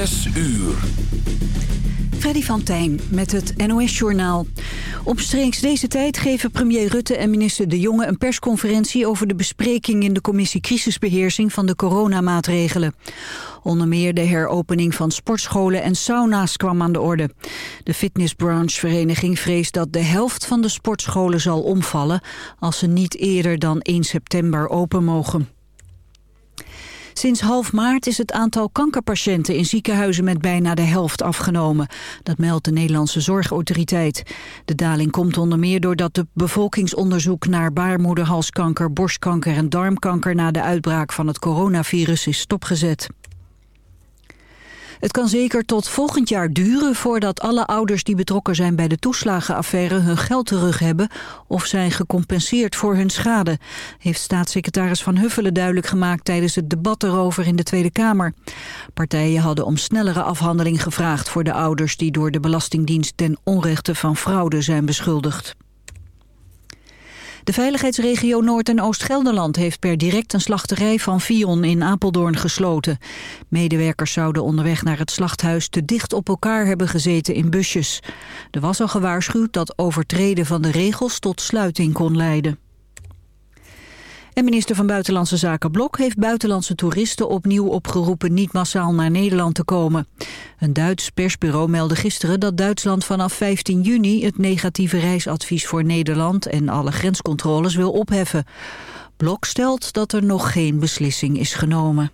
Zes uur. Freddy van Tijn met het NOS-journaal. Omstreeks deze tijd geven premier Rutte en minister De Jonge een persconferentie over de bespreking in de commissie crisisbeheersing van de coronamaatregelen. Onder meer de heropening van sportscholen en sauna's kwam aan de orde. De fitnessbranchevereniging vreest dat de helft van de sportscholen zal omvallen als ze niet eerder dan 1 september open mogen. Sinds half maart is het aantal kankerpatiënten in ziekenhuizen met bijna de helft afgenomen. Dat meldt de Nederlandse Zorgautoriteit. De daling komt onder meer doordat de bevolkingsonderzoek naar baarmoederhalskanker, borstkanker en darmkanker na de uitbraak van het coronavirus is stopgezet. Het kan zeker tot volgend jaar duren voordat alle ouders die betrokken zijn bij de toeslagenaffaire hun geld terug hebben of zijn gecompenseerd voor hun schade, heeft staatssecretaris Van Huffelen duidelijk gemaakt tijdens het debat erover in de Tweede Kamer. Partijen hadden om snellere afhandeling gevraagd voor de ouders die door de Belastingdienst ten onrechte van fraude zijn beschuldigd. De veiligheidsregio Noord- en Oost-Gelderland heeft per direct een slachterij van Vion in Apeldoorn gesloten. Medewerkers zouden onderweg naar het slachthuis te dicht op elkaar hebben gezeten in busjes. Er was al gewaarschuwd dat overtreden van de regels tot sluiting kon leiden. En minister van Buitenlandse Zaken Blok heeft buitenlandse toeristen opnieuw opgeroepen niet massaal naar Nederland te komen. Een Duits persbureau meldde gisteren dat Duitsland vanaf 15 juni het negatieve reisadvies voor Nederland en alle grenscontroles wil opheffen. Blok stelt dat er nog geen beslissing is genomen.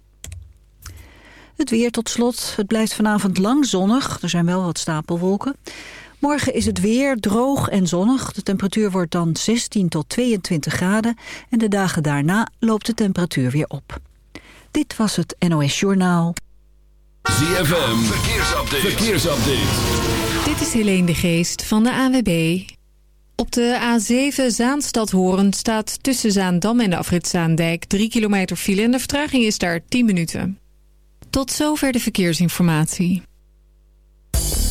Het weer tot slot. Het blijft vanavond lang zonnig. Er zijn wel wat stapelwolken. Morgen is het weer droog en zonnig. De temperatuur wordt dan 16 tot 22 graden. En de dagen daarna loopt de temperatuur weer op. Dit was het NOS Journaal. ZFM, verkeersupdate. verkeersupdate. Dit is Helene de Geest van de AWB. Op de A7 Zaanstad-Horen staat tussen Zaandam en de afrit Zaandijk 3 kilometer file en de vertraging is daar 10 minuten. Tot zover de verkeersinformatie.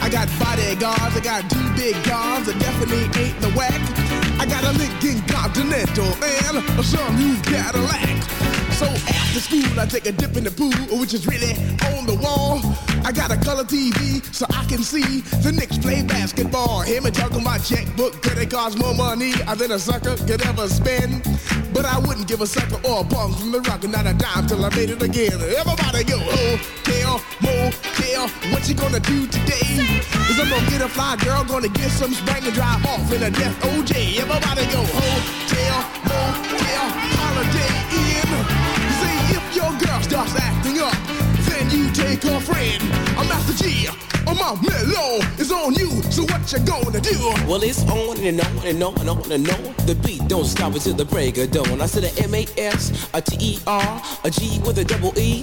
I got bodyguards, I got two big guns, that definitely ain't the whack. I got a Lincoln Continental and a some new Cadillac. So after school, I take a dip in the pool, which is really on the wall. I got a color TV so I can see the Knicks play basketball. Him and talking my checkbook, credit it cost more money than a sucker could ever spend? But I wouldn't give a sucker or a punk from the rock and not a dime till I made it again. Everybody go, oh, hotel, motel, what you gonna do today? Is I'm gonna get a fly girl, gonna get some spring and drive off in a death OJ. Everybody go, oh, hotel, motel, holiday in. See if your girl starts acting up, you take her friend. I'm Master G, or my mellow is on you. So what you gonna do? Well, it's on and on and on and on and on. The beat don't stop until the break of dawn. I said a M-A-S, a T-E-R, a G with a double E.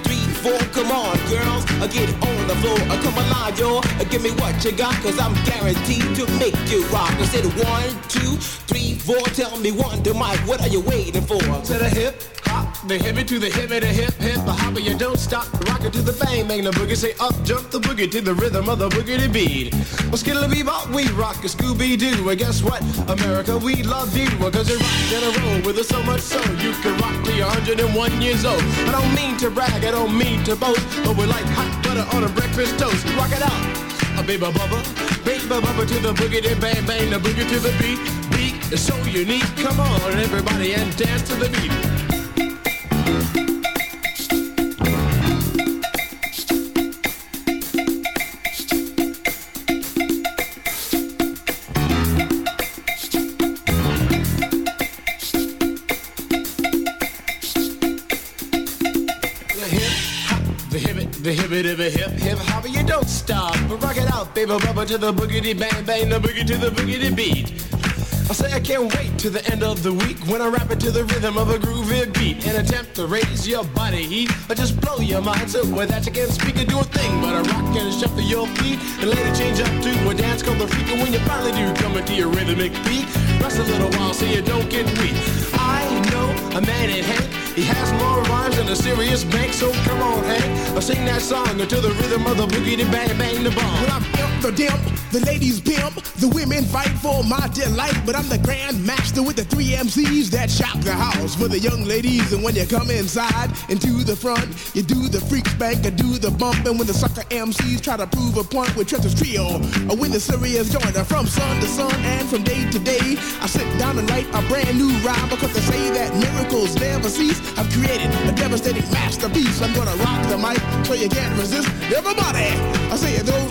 Come on, girls, uh, get on the floor. Uh, come alive, yo. Uh, give me what you got, cause I'm guaranteed to make you rock. I said one, two, three, four. Tell me one to Mike, what are you waiting for? To the hip, hop, the hippie to the hippie, the hip, hip, the hopper, you don't stop. Rock it to the bang, bang the boogie, say up, jump the boogie to the rhythm of the boogie beat. Well, skittle bebop, we rock a Scooby Doo, and guess what? America, we love you, cause you rock in a row with us so much so you can rock till you're 101 years old. I don't mean to brag, I don't mean to boast, but we're like hot butter on a breakfast toast. Rock it out, a baby bubba, baby bubba to the boogie, then bang bang the boogie to the beat. Beat is so unique. Come on, everybody, and dance to the beat. To the boogity bang bang, the hippy, how you don't stop, we rock it out baby, baby to the boogie to the boogity beat. I say I can't wait to the end of the week when I rap it to the rhythm of a groovy beat. And attempt to raise your body heat or just blow your mind. So that you can't speak or do a thing but I rock and shuffle your feet. And later change up to a dance called the freak. And when you finally do come into your rhythmic beat. Rest a little while so you don't get weak. I know a man in Hank he has more rhymes than a serious bank so come on Hank I sing that song until the rhythm of the boogie to bang bang the bomb I'm the dimp, the ladies pimp, the women fight for my delight. But I'm the grand master with the three MCs that shop the house for the young ladies. And when you come inside into the front, you do the freak spank, I do the bump. And when the sucker MCs try to prove a point with Trent's trio, or when the serious joiner from sun to sun and from day to day, I sit down and write a brand new rhyme because they say that miracles never cease. I've created a devastating masterpiece. I'm gonna rock the mic so you can't resist. Everybody, I say it goes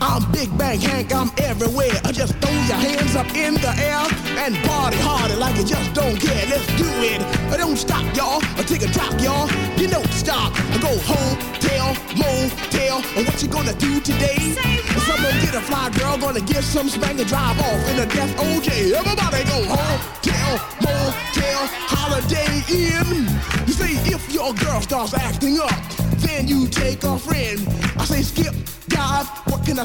I'm Big Bank Hank, I'm everywhere. I just throw your hands up in the air and party harder like you just don't care. Let's do it. I don't stop, y'all. I take a drop, y'all. You don't stop. I go home, tell, motel. And what you gonna do today? Someone get a fly girl, gonna get some spank and drive off in a death OJ. Everybody go home, tell, motel, holiday in. You say if your girl starts acting up, then you take a friend. I say skip, dive, what can I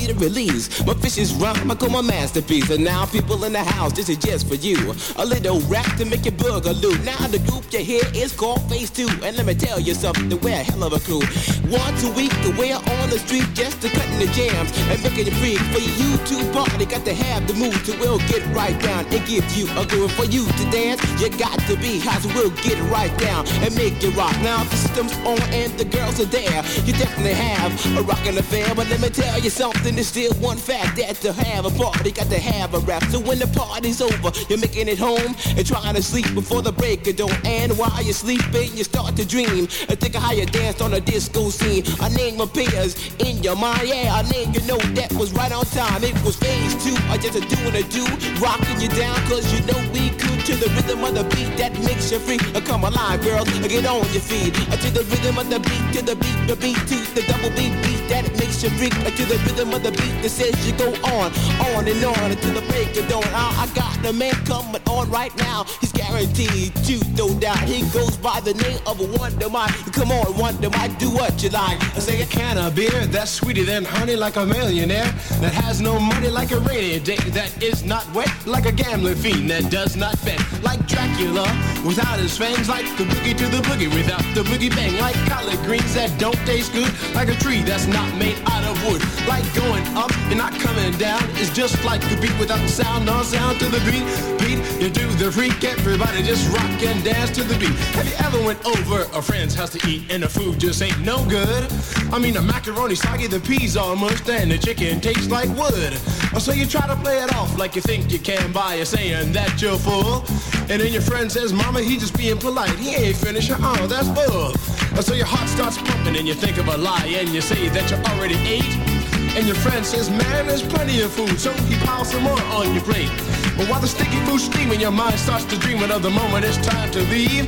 to release my vicious rhyme. I call my masterpiece. And now, people in the house, this is just for you. A little rap to make your boogaloo. Now the group you hear is called Phase Two, and let me tell you something, we're a hell of a crew. Once a week, we're on the street just to cutting the jams and making it free for you to party. Got to have the mood to will get right down and give you a groove for you to dance. You got to be high, so we'll get right down and make it rock. Now the system's on and the girls are there. You definitely have a rockin' affair, but let me tell you something. There's still one fact that to have a party, got to have a rap. So when the party's over, you're making it home and trying to sleep before the break of dawn. And while you're sleeping, you start to dream and think of how you danced on a disco scene. A name appears in your mind. Yeah, a name you know that was right on time. It was phase two, I just a doing a do, rocking you down, cause you know we could to the rhythm of the beat that makes you free. Uh, Come alive, girls, uh, get on your feet. Uh, To the rhythm of the beat, to the beat, the beat, to the double beat, beat that makes you freak. To the rhythm of the beat that says you go on, on and on until the break of dawn. I, I got the man coming on right now. He's guaranteed to throw down. He goes by the name of a Wonder Mike. Come on, Wonder Mike, do what you like. I say a can of beer that's sweeter than honey like a millionaire that has no money like a rainy day that is not wet like a gambling fiend that does not bet like Dracula without his fangs like the boogie to the boogie without the boogie bang like collard greens that don't taste good like a tree that's not made out of wood like going up and not coming down. It's just like the beat without the sound. No sound to the beat beat. You do the freak everybody just rock and dance to the beat. Have you ever went over a friend's house to eat and the food just ain't no good? I mean the macaroni soggy the peas all mushed and the chicken tastes like wood. Oh, so you try to play it off like you think you can by saying that you're full. And then your friend says mama he just being polite. He ain't finished oh that's bull. Oh, so your heart starts pumping and you think of a lie and you say that you already ate and your friend says, man, there's plenty of food, so he piles some more on your plate. But while the sticky food's steaming, your mind starts to dream of the moment it's time to leave.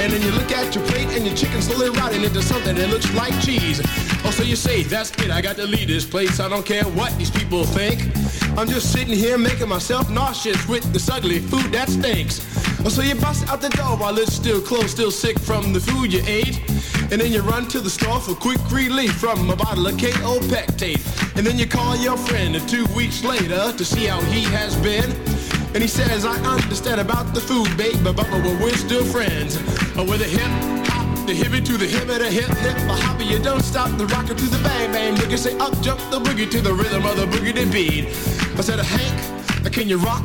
And then you look at your plate and your chicken's slowly rotting into something that looks like cheese. Oh, so you say, that's it, I got to leave this place. I don't care what these people think. I'm just sitting here making myself nauseous with this ugly food that stinks. Oh, so you bust out the door while it's still closed, still sick from the food you ate. And then you run to the store for quick relief from a bottle of Kaopectate. And then you call your friend two weeks later to see how he has been. And he says, I understand about the food, babe, but, but, but we're still friends. Uh, with a hip hop, the hippie to the hip, the hip, hip, the hopper, you don't stop the rocker to the bang, bang. Look and say, up jump the boogie to the rhythm of the boogie beat. I said, Hank, can you rock?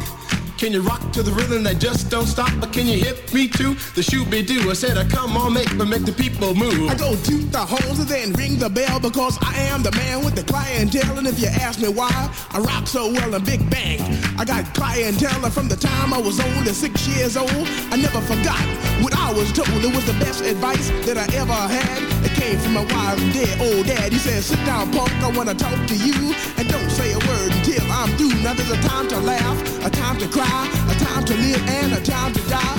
Can you rock to the rhythm that just don't stop? Can you hit me to the shoot be do? I said, uh, come on, make me make the people move. I go toot the horns and then ring the bell because I am the man with the clientele. And if you ask me why I rock so well in Big Bang, I got clientele from the time I was only six years old. I never forgot what I was told. It was the best advice that I ever had. It came from my wise dead old dad. He said, sit down, punk, I wanna talk to you. And don't say a word until I'm through. Now there's a time to laugh, a time to cry, a time to live and a time to die,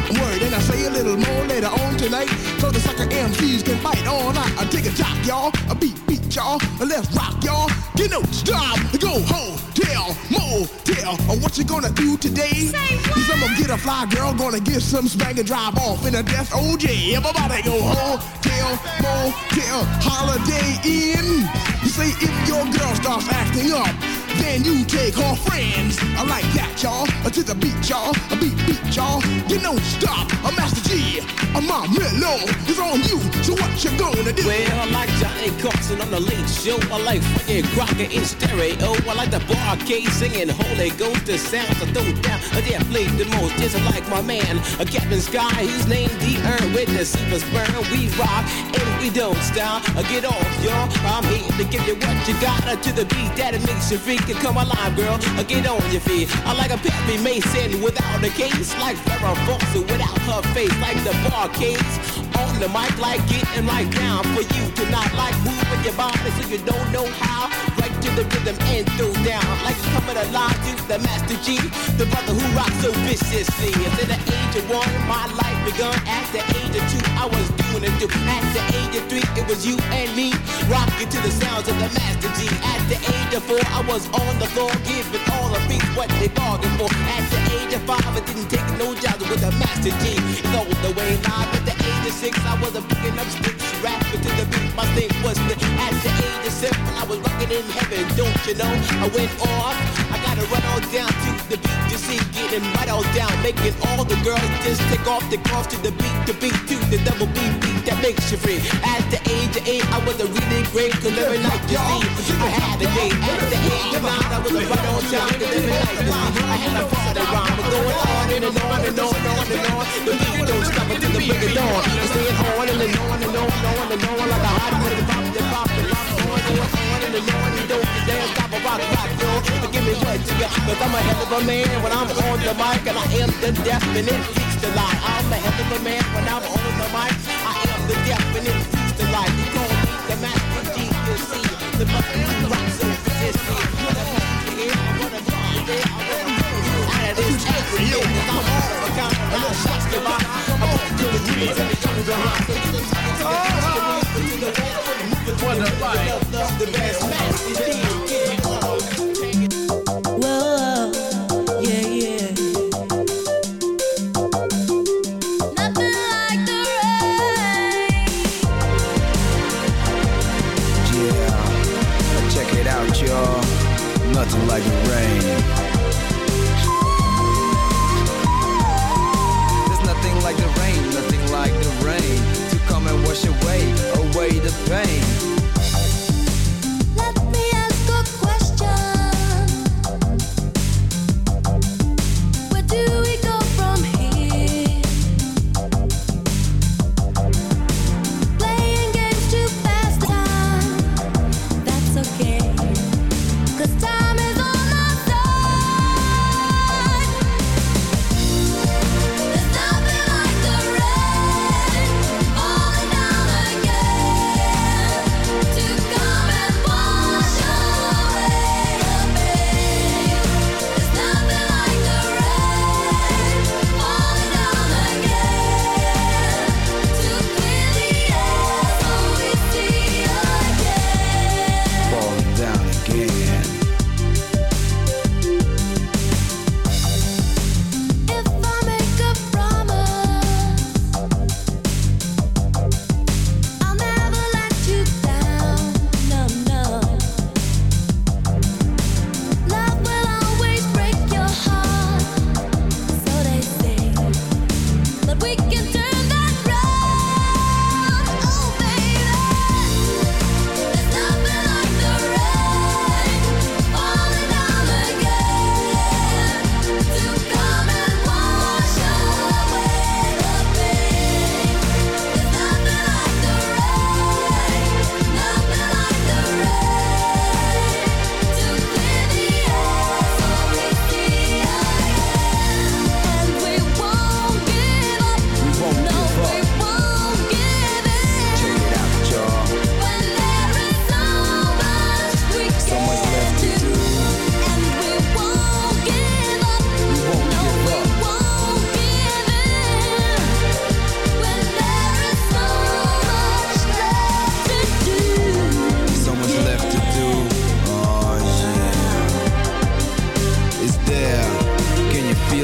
word, and I say a little more later on tonight, so the sucker MCs can bite on. I, I take a jock, y'all, a beat, beat, y'all, let's rock, y'all. Get no stop, go home, tell, motel, or what you gonna do today? Cause I'm gonna get a fly girl, gonna get some spank and drive off in a death oh, OJ. Everybody go home, tell, motel, holiday in. You say if your girl starts acting up, then you take her friends. I like that, y'all. To the beat, y'all. A beat, beat, y'all. You know, stop. A Master G. A my mellow is on you. So what you gonna do? Well, I like Johnny Carson on the late show. I like Frankie Crocker in stereo. I like the bar barcade singing Holy Ghost. The sounds I throw down. I play the most. Just like my man, a Captain Sky. He's name D. Earn with the super sperm. We rock and we don't stop. Uh, Get off, y'all. I'm here to give you what you got. Uh, To the beat that it makes you freak. And come alive, girl. Uh, Get on your feet. I like a Pappy Mason without a case. Like Farrah Fawcett without her face. Like the bar barcades on the mic. Like getting right down for you to not like moving your body so you don't know how. Right to the rhythm and throw down. Like coming alive to the Master G. The brother who rocks so viciously. And At the age of one, my life begun. At the age of two, I was it. too. At the age of three, it was you and me. Rocking to the sounds of the Master G. At the age of four, I was on the floor giving all the beats what they bargained for. At the age of five, I didn't take no jobs with the Master G. All the way live. At the age of six, I was a picking up sticks, rapping to the beat. My thing was the. At the age of seven, I was rocking in heaven. Don't you know? I went off. I wanna run on down to the beat to see, getting right on down, making all the girls just take off the clothes to the beat, the beat to the double beat, beat that makes you free. At the age of eight, I was a really great, cause every night you see, I had a date. At the age of nine, I was a right on time, cause every night you see, I had a party rhyme, but going on and on and on and on and on. The beat don't stop until the break of dawn. I'm staying on and on and on and on and on like a hot minute, pop, pop, pop, pop, on and on and on and don't dance, stop a rock, yo. Give me what you got, cause I'm a hell of a man when I'm on the mic and I am the definite speaks the lie. I'm a hell of a man when I'm on the mic. I am the definite speaks the lie. You call me the master G, you see. The button you rock so persistent. What a yeah, I wanna be there, I wanna be out of this everything. I'm all of a kind nine shots to buy. I'm to the trees and the guns behind. So you it to the to the west, to the to What a north, to the left, the best man. It's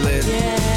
You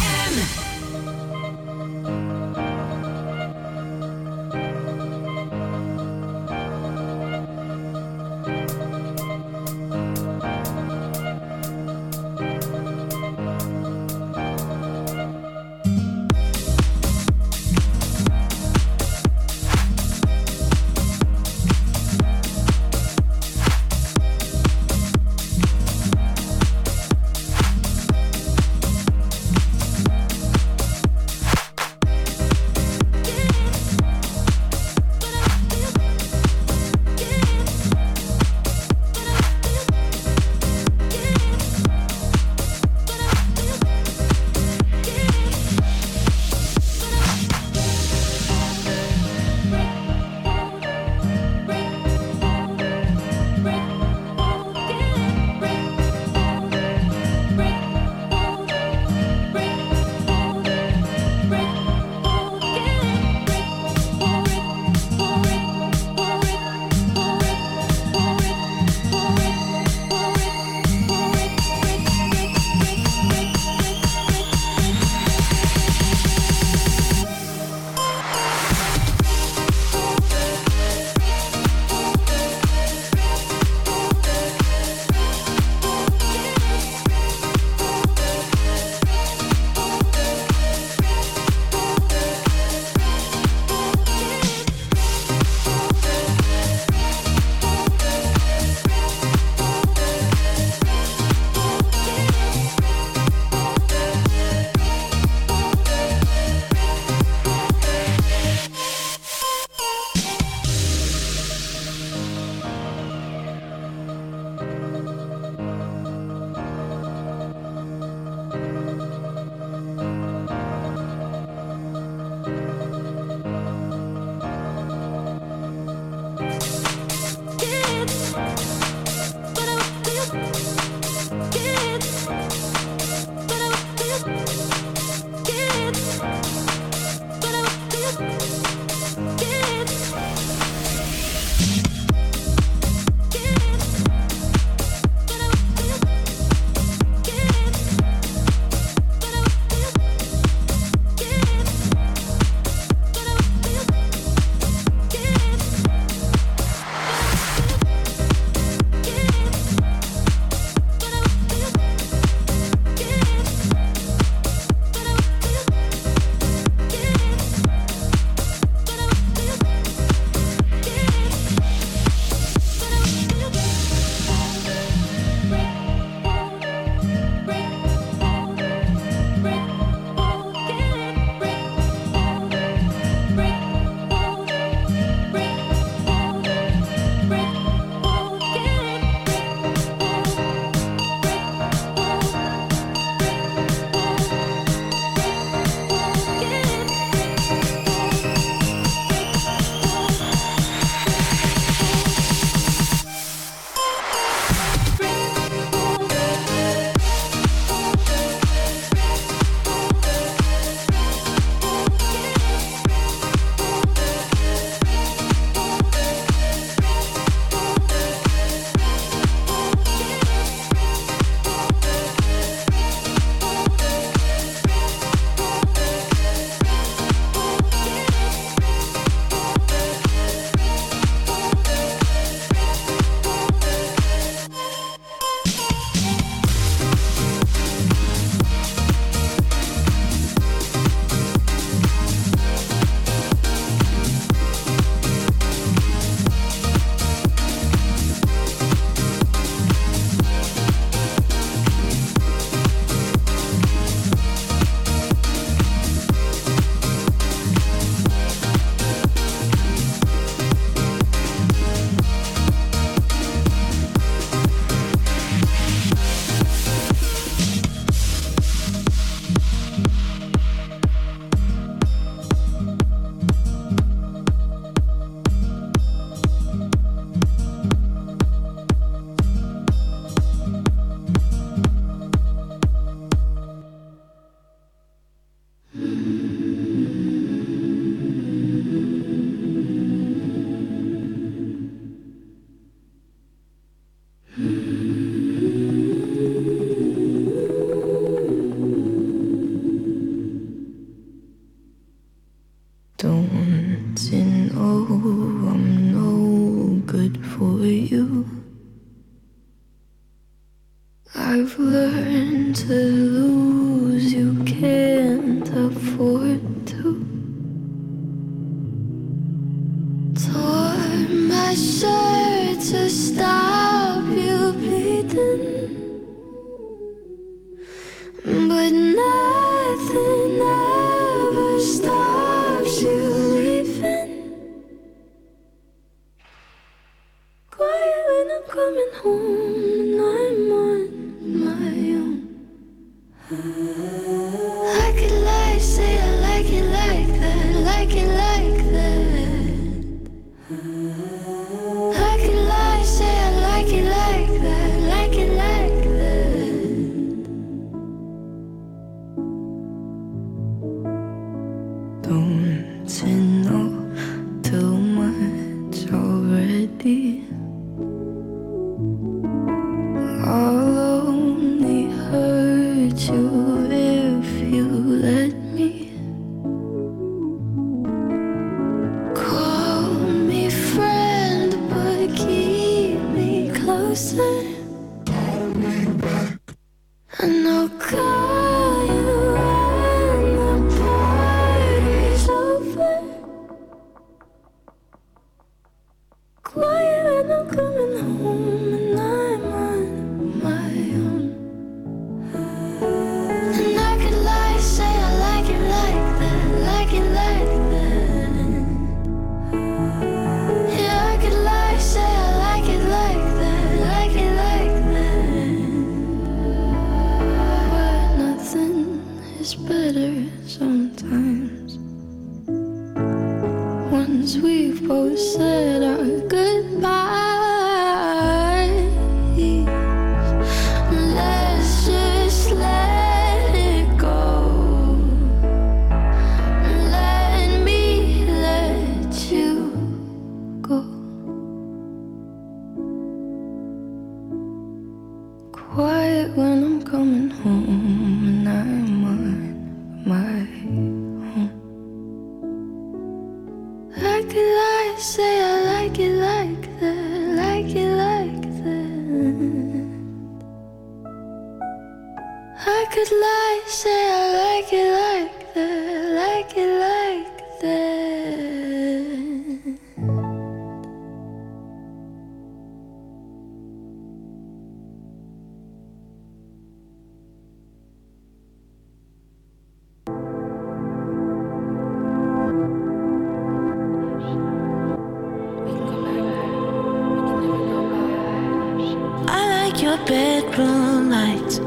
bedroom lights.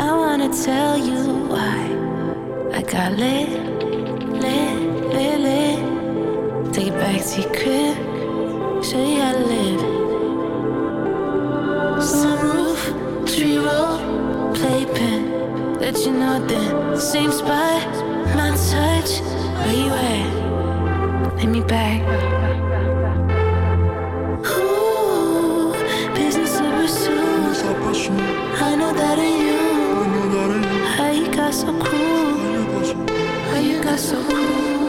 I wanna tell you why I got lit, lit, lit, lit. Take it back to your crib, show you how to live. Sunroof, tree roll, playpen. Let you know then, same spot, my touch. Where you at? Let me back. better you. How you got so cruel? How you got so cruel?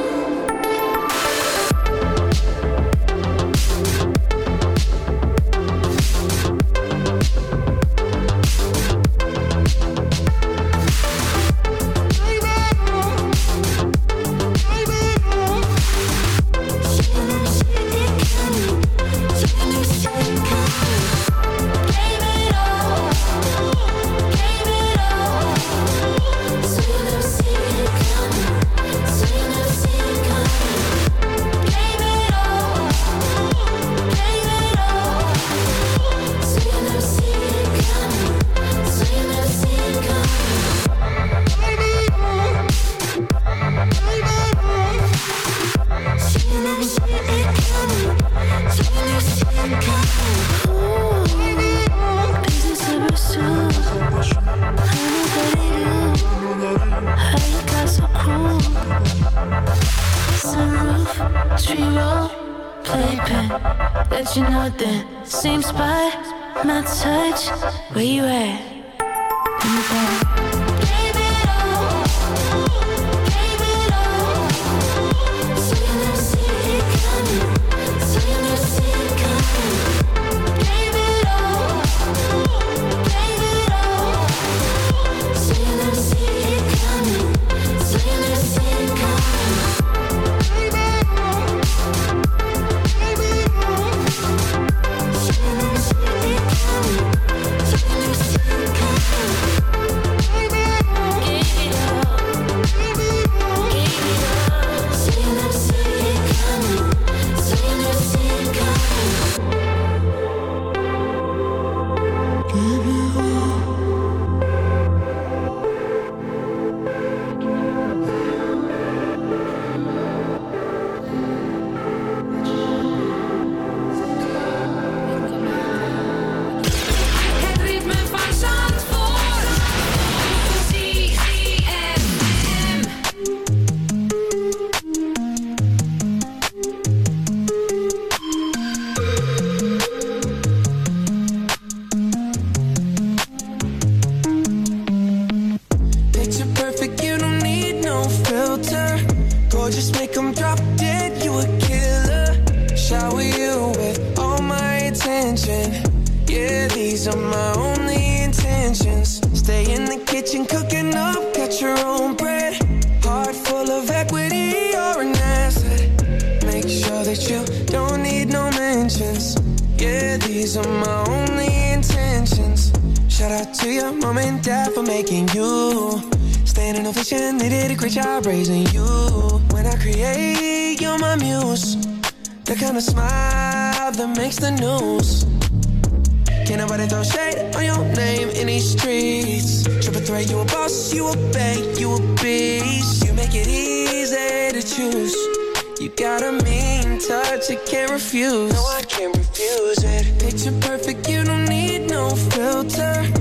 Tree roll, playpen, let you know that same spot, my touch, where you at? You Shout out to your mom and dad for making you. Standing ovation, they did a great job raising you. When I create, you're my muse. The kind of smile that makes the news. Can't nobody throw shade on your name in these streets. Triple threat, you a boss, you a bank, you a beast. You make it easy to choose. You got a mean touch, you can't refuse. No, I can't refuse it. Picture perfect, you don't need no filter.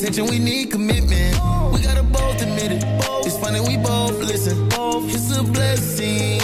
Attention, we need commitment. We gotta both admit it. It's funny, we both listen. It's a blessing,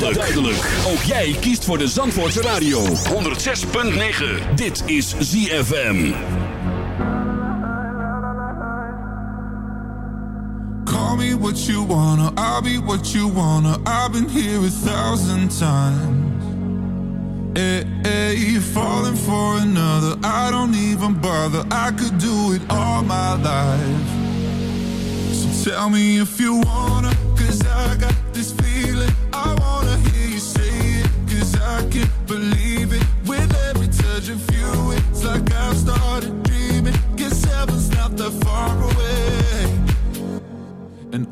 duidelijk. duidelijk. Ook jij kiest voor de Zandvoortse Radio. 106.9. Dit is ZFM. Call me what you wanna, I'll be what you wanna. I've been here a thousand times. Hey, hey, you're falling for another. I don't even bother. I could do it all my life. So tell me if you wanna, cause I got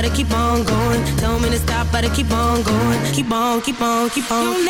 but I keep on going. Told me to stop, but I keep on going. Keep on, keep on, keep on.